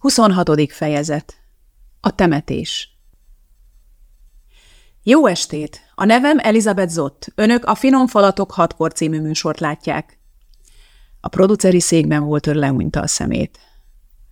26. fejezet A temetés Jó estét! A nevem Elizabeth Zott. Önök a Finom Falatok hatkor című műsort látják. A produceri székben volt lehunyta a szemét.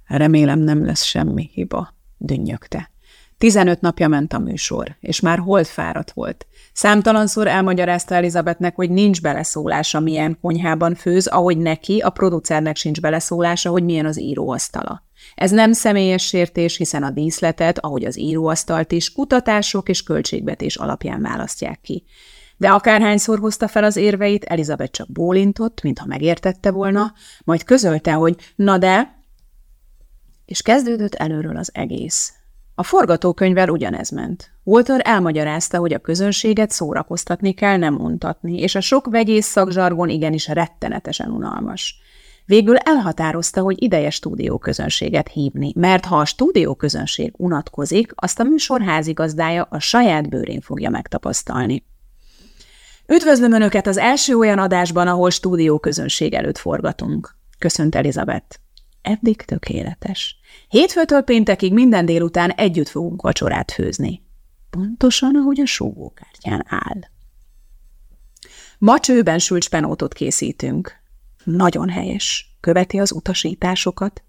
Remélem nem lesz semmi hiba, dünnyögte. Tizenöt napja ment a műsor, és már hold fáradt volt. Számtalanszor elmagyarázta Elizabethnek, hogy nincs beleszólása, milyen konyhában főz, ahogy neki, a producernek sincs beleszólása, hogy milyen az íróasztala. Ez nem személyes sértés, hiszen a díszletet, ahogy az íróasztalt is, kutatások és költségvetés alapján választják ki. De akárhányszor hozta fel az érveit, Elizabeth csak bólintott, mintha megértette volna, majd közölte, hogy na de... És kezdődött előről az egész. A forgatókönyvvel ugyanez ment. Walter elmagyarázta, hogy a közönséget szórakoztatni kell, nem untatni, és a sok vegyész szakzsargon igenis rettenetesen unalmas. Végül elhatározta, hogy ideje stúdióközönséget hívni, mert ha a stúdióközönség unatkozik, azt a műsor házigazdája a saját bőrén fogja megtapasztalni. Üdvözlöm Önöket az első olyan adásban, ahol stúdióközönség előtt forgatunk, köszönt Elizabeth. Eddig tökéletes. Hétfőtől péntekig minden délután együtt fogunk vacsorát főzni. Pontosan, ahogy a súgókártyán áll. Ma csőben sült spenótot készítünk. Nagyon helyes. Követi az utasításokat.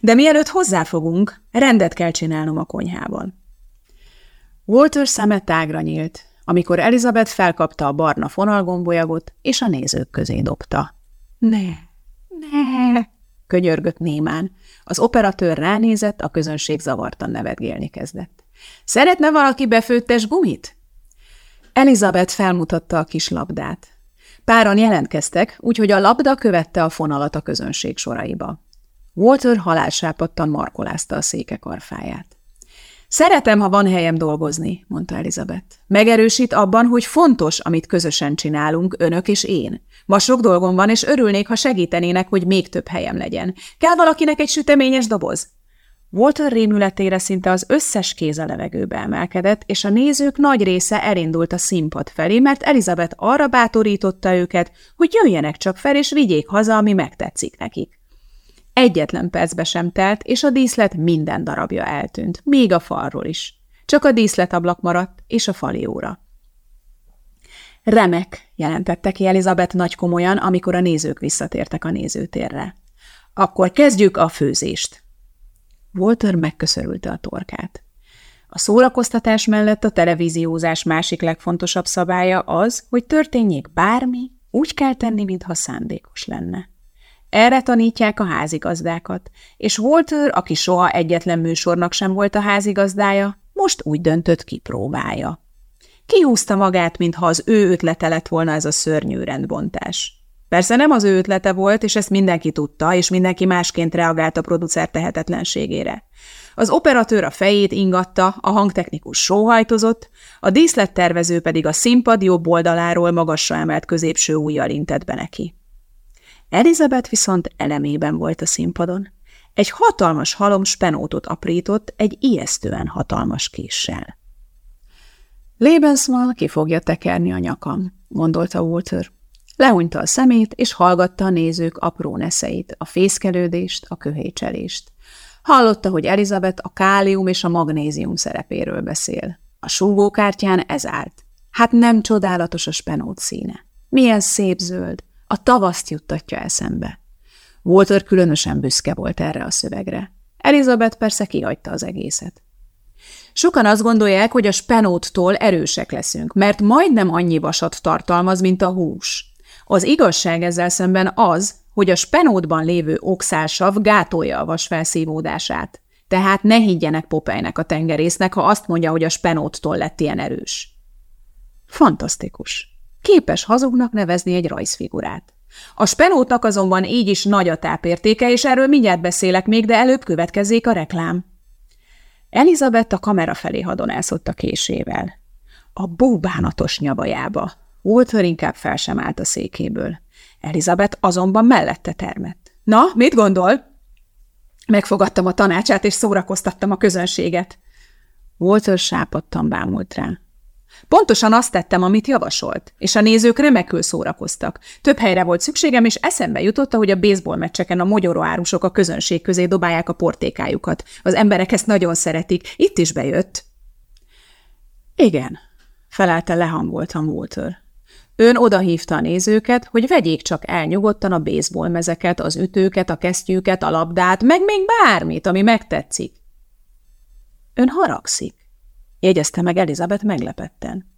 De mielőtt hozzáfogunk, rendet kell csinálnom a konyhában. Walter szeme tágra nyílt, amikor Elizabeth felkapta a barna fonalgombolyagot, és a nézők közé dobta. Ne, ne, könyörgött némán. Az operatőr ránézett, a közönség zavartan nevetgélni kezdett. Szeretne valaki befőttes gumit? Elizabeth felmutatta a kis labdát. Páran jelentkeztek, úgyhogy a labda követte a fonalat a közönség soraiba. Walter halálsápadtan markolázta a széke karfáját. Szeretem, ha van helyem dolgozni, mondta Elizabeth. Megerősít abban, hogy fontos, amit közösen csinálunk, önök és én. Ma sok dolgom van, és örülnék, ha segítenének, hogy még több helyem legyen. Kell valakinek egy süteményes doboz? Walter rémületére szinte az összes kéz a levegőbe emelkedett, és a nézők nagy része elindult a színpad felé, mert Elizabeth arra bátorította őket, hogy jöjjenek csak fel, és vigyék haza, ami megtetszik nekik. Egyetlen percbe sem telt, és a díszlet minden darabja eltűnt, még a falról is. Csak a díszletablak maradt, és a fali óra. Remek, jelentette ki Elizabeth nagy komolyan, amikor a nézők visszatértek a nézőtérre. Akkor kezdjük a főzést. Walter megköszörülte a torkát. A szórakoztatás mellett a televíziózás másik legfontosabb szabálya az, hogy történjék bármi, úgy kell tenni, mintha szándékos lenne. Erre tanítják a házigazdákat, és Walter, aki soha egyetlen műsornak sem volt a házigazdája, most úgy döntött, kipróbálja. Kihúzta magát, mintha az ő ötlete lett volna ez a szörnyű rendbontás. Persze nem az ő ötlete volt, és ezt mindenki tudta, és mindenki másként reagált a producer tehetetlenségére. Az operatőr a fejét ingatta, a hangtechnikus sóhajtozott, a díszlettervező pedig a színpad jobb oldaláról magasra emelt középső ujjal intett be neki. Elizabeth viszont elemében volt a színpadon. Egy hatalmas halom spenótot aprított egy ijesztően hatalmas késsel. Lebensmal ki fogja tekerni a nyakam, gondolta Walter. Lehúnyta a szemét, és hallgatta a nézők apró neszeit, a fészkelődést, a köhécselést. Hallotta, hogy Elizabeth a kálium és a magnézium szerepéről beszél. A súgókártyán ez állt. Hát nem csodálatos a spenót színe. Milyen szép zöld, a tavaszt juttatja eszembe. Walter különösen büszke volt erre a szövegre. Elizabeth persze kihagyta az egészet. Sokan azt gondolják, hogy a spenóttól erősek leszünk, mert majdnem annyi vasat tartalmaz, mint a hús. Az igazság ezzel szemben az, hogy a spenótban lévő oxálsav gátolja a vas felszívódását. Tehát ne higgyenek Popeynek a tengerésznek, ha azt mondja, hogy a spenóttól lett ilyen erős. Fantasztikus. Képes hazugnak nevezni egy rajzfigurát. A spenótnak azonban így is nagy a tápértéke, és erről mindjárt beszélek még, de előbb következzék a reklám. Elizabeth a kamera felé hadonászott a késével. A búbánatos nyavajába. Walter inkább fel sem állt a székéből. Elizabeth azonban mellette termett. Na, mit gondol? Megfogadtam a tanácsát, és szórakoztattam a közönséget. Walter sápadtan bámult rá. Pontosan azt tettem, amit javasolt, és a nézők remekül szórakoztak. Több helyre volt szükségem, és eszembe jutott, hogy a baseball meccseken a mogyoróárusok a közönség közé dobálják a portékájukat. Az emberek ezt nagyon szeretik. Itt is bejött. Igen, felelte lehangoltan Walter. Ön odahívta a nézőket, hogy vegyék csak el nyugodtan a baseball mezeket, az ütőket, a kesztyűket, a labdát, meg még bármit, ami megtetszik. Ön haragszik, jegyezte meg Elizabeth meglepetten.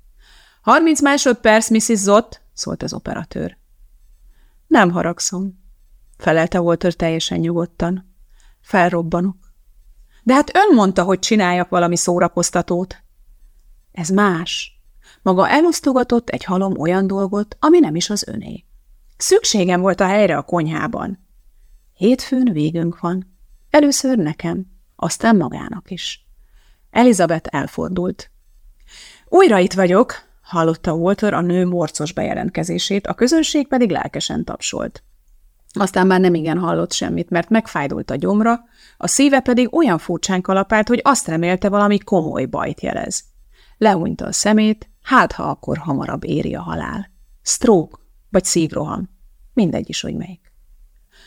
Harminc másodperc, Mrs. Zott, szólt az operatőr. Nem haragszom, felelte Walter teljesen nyugodtan. Felrobbanok. De hát ön mondta, hogy csináljak valami szórakoztatót. Ez más. Maga elosztogatott egy halom olyan dolgot, ami nem is az öné. Szükségem volt a helyre a konyhában. Hétfőn végünk van. Először nekem, aztán magának is. Elizabeth elfordult. Újra itt vagyok, hallotta Walter a nő morcos bejelentkezését, a közönség pedig lelkesen tapsolt. Aztán már nem igen hallott semmit, mert megfájdult a gyomra, a szíve pedig olyan furcsán kalapált, hogy azt remélte valami komoly bajt jelez. Lehúnyta a szemét, hát ha akkor hamarabb éri a halál. Stroke vagy szívroham, mindegy is, hogy melyik.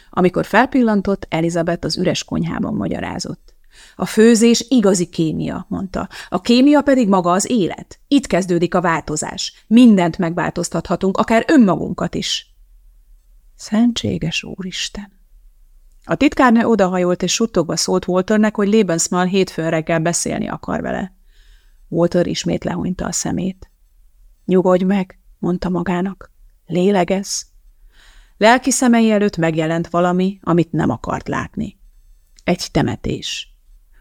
Amikor felpillantott, Elizabeth az üres konyhában magyarázott. A főzés igazi kémia, mondta. A kémia pedig maga az élet. Itt kezdődik a változás. Mindent megváltoztathatunk, akár önmagunkat is. Szentséges úristen! A titkárnő odahajolt és suttogva szólt Walternek, hogy Lebensmal hétfőn reggel beszélni akar vele. Walter ismét lehúnyta a szemét. Nyugodj meg, mondta magának. Lélegez. Lelki szemei előtt megjelent valami, amit nem akart látni. Egy temetés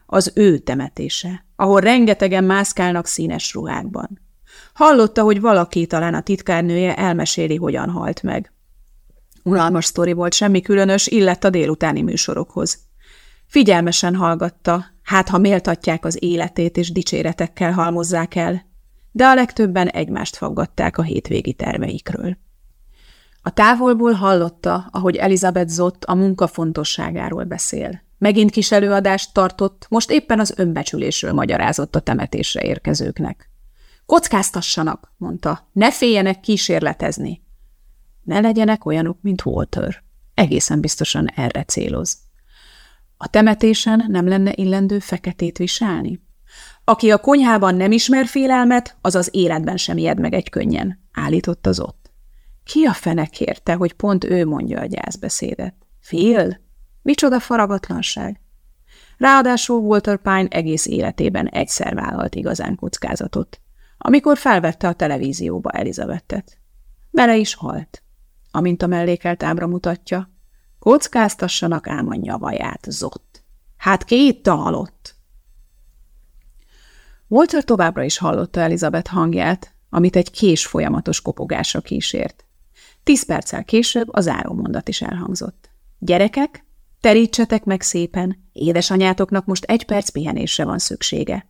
az ő temetése, ahol rengetegen mászkálnak színes ruhákban. Hallotta, hogy valaki, talán a titkárnője elmeséli, hogyan halt meg. Unalmas sztori volt, semmi különös, illett a délutáni műsorokhoz. Figyelmesen hallgatta, hát ha méltatják az életét és dicséretekkel halmozzák el, de a legtöbben egymást faggatták a hétvégi terveikről. A távolból hallotta, ahogy Elizabeth Zott a munka fontosságáról beszél. Megint kis előadást tartott, most éppen az önbecsülésről magyarázott a temetésre érkezőknek. Kockáztassanak, mondta, ne féljenek kísérletezni. Ne legyenek olyanok, mint Walter. Egészen biztosan erre céloz. A temetésen nem lenne illendő feketét viselni? Aki a konyhában nem ismer félelmet, az az életben sem ijed meg egy könnyen, állított az ott. Ki a fene kérte, hogy pont ő mondja a gyászbeszédet? Fél? Micsoda faragatlanság! Ráadásul Walter Pine egész életében egyszer vállalt igazán kockázatot, amikor felvette a televízióba Elizabettet. Bele is halt. Amint a mellékelt ábra mutatja, kockáztassanak ám a nyavaját, zott. Hát ki itt a halott? Walter továbbra is hallotta Elizabeth hangját, amit egy kés folyamatos kopogásra kísért. Tíz perccel később az árómondat is elhangzott. Gyerekek, Terítsetek meg szépen, édesanyátoknak most egy perc pihenésre van szüksége.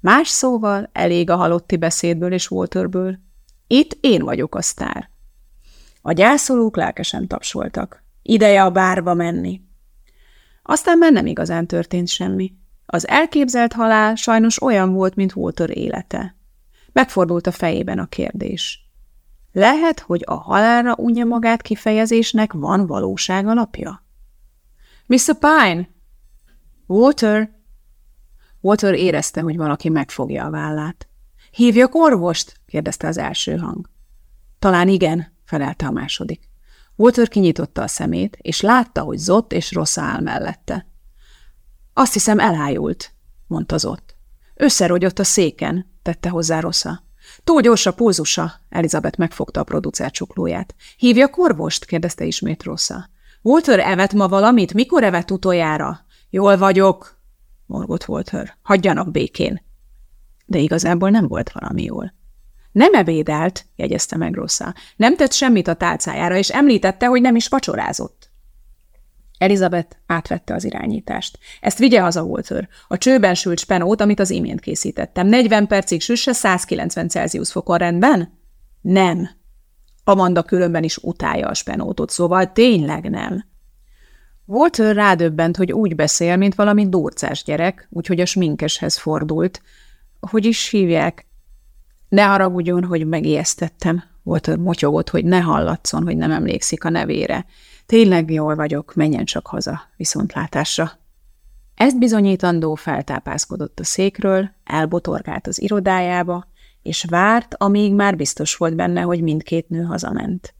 Más szóval elég a halotti beszédből és Walterből. Itt én vagyok a sztár. A gyászolók lelkesen tapsoltak. Ideje a bárba menni. Aztán már nem igazán történt semmi. Az elképzelt halál sajnos olyan volt, mint Walter élete. Megfordult a fejében a kérdés. Lehet, hogy a halálra unja magát kifejezésnek van valóság alapja? Mr. Pine! Walter! Walter érezte, hogy valaki megfogja a vállát. Hívjak orvost? kérdezte az első hang. Talán igen, felelte a második. Walter kinyitotta a szemét, és látta, hogy Zott és Rossa áll mellette. Azt hiszem elájult, mondta Zott. Összerogyott a széken, tette hozzá Rossa. Túl gyors a pulzusa, Elizabeth megfogta a producer csuklóját. Hívja orvost? kérdezte ismét Rossa. Walter evett ma valamit? Mikor evett utoljára? Jól vagyok, morgott Walter. Hagyjanak békén. De igazából nem volt valami jól. Nem ebédelt, jegyezte meg Rossa. Nem tett semmit a tálcájára, és említette, hogy nem is vacsorázott. Elizabeth átvette az irányítást. Ezt vigye haza, Walter. A csőben sült spenót, amit az imént készítettem. 40 percig süsse 190 Celsius fokon rendben? Nem, Amanda különben is utálja a spenótot, szóval tényleg nem. Walter rádöbbent, hogy úgy beszél, mint valami durcás gyerek, úgyhogy a sminkeshez fordult. Hogy is hívják? Ne haragudjon, hogy megijesztettem. Volt motyogott, hogy ne hallatszon, hogy nem emlékszik a nevére. Tényleg jól vagyok, menjen csak haza, viszontlátásra. Ezt bizonyítandó feltápászkodott a székről, elbotorgált az irodájába, és várt, amíg már biztos volt benne, hogy mindkét nő hazament.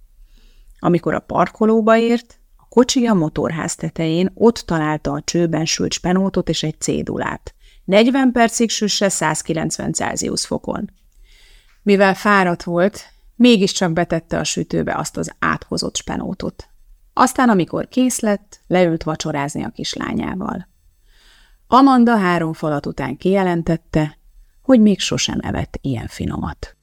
Amikor a parkolóba ért, a kocsi a motorház tetején ott találta a csőben sült spenótot és egy cédulát. 40 percig süsse 190 Celsius fokon. Mivel fáradt volt, mégiscsak betette a sütőbe azt az áthozott spenótot. Aztán, amikor kész lett, leült vacsorázni a kislányával. Amanda három falat után kijelentette, hogy még sosem evett ilyen finomat.